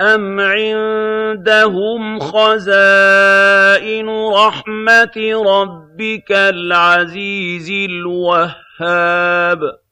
أَمْ عِندَهُمْ خَزَائِنُ رَحْمَةِ رَبِّكَ الْعَزِيزِ الْوَهَّابِ